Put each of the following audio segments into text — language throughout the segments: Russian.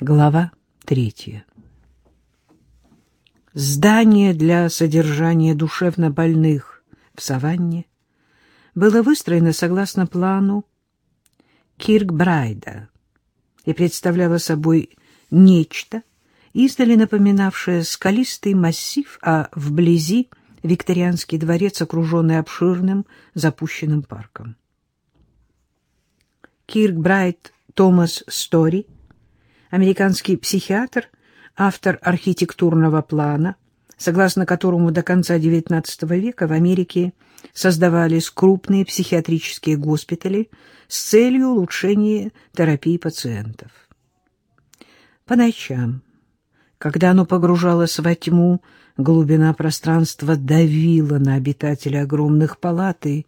Глава третья. Здание для содержания душевнобольных в саванне было выстроено согласно плану Киркбрайда и представляло собой нечто, издали напоминавшее скалистый массив, а вблизи викторианский дворец, окруженный обширным запущенным парком. Киркбрайд Томас Стори — американский психиатр, автор архитектурного плана, согласно которому до конца XIX века в Америке создавались крупные психиатрические госпитали с целью улучшения терапии пациентов. По ночам, когда оно погружалось во тьму, глубина пространства давила на обитателей огромных палат, и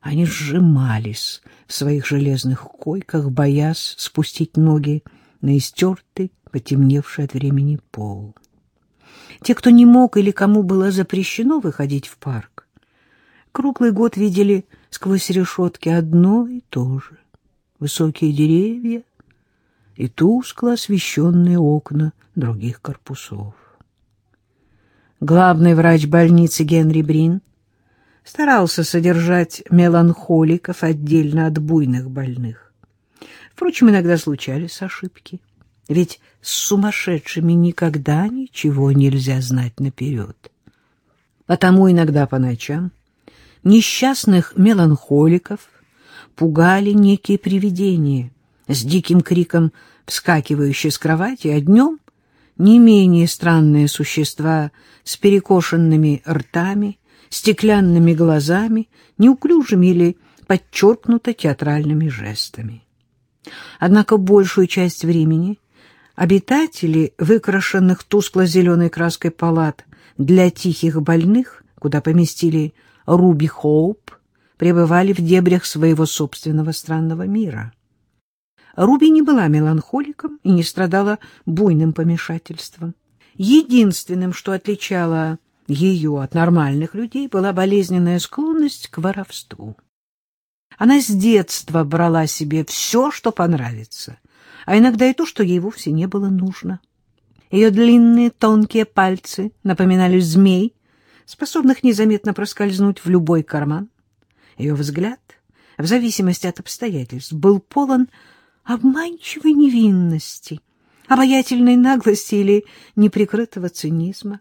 они сжимались в своих железных койках, боясь спустить ноги на истертый, потемневший от времени пол. Те, кто не мог или кому было запрещено выходить в парк, круглый год видели сквозь решетки одно и то же. Высокие деревья и тускло освещенные окна других корпусов. Главный врач больницы Генри Брин старался содержать меланхоликов отдельно от буйных больных. Впрочем, иногда случались ошибки. Ведь с сумасшедшими никогда ничего нельзя знать наперед. Потому иногда по ночам несчастных меланхоликов пугали некие привидения, с диким криком вскакивающие с кровати, а днем не менее странные существа с перекошенными ртами, стеклянными глазами, неуклюжими или подчеркнуто театральными жестами. Однако большую часть времени обитатели выкрашенных тускло-зеленой краской палат для тихих больных, куда поместили Руби Хоуп, пребывали в дебрях своего собственного странного мира. Руби не была меланхоликом и не страдала буйным помешательством. Единственным, что отличало ее от нормальных людей, была болезненная склонность к воровству. Она с детства брала себе все, что понравится, а иногда и то, что ей вовсе не было нужно. Ее длинные тонкие пальцы напоминали змей, способных незаметно проскользнуть в любой карман. Ее взгляд, в зависимости от обстоятельств, был полон обманчивой невинности, обаятельной наглости или неприкрытого цинизма.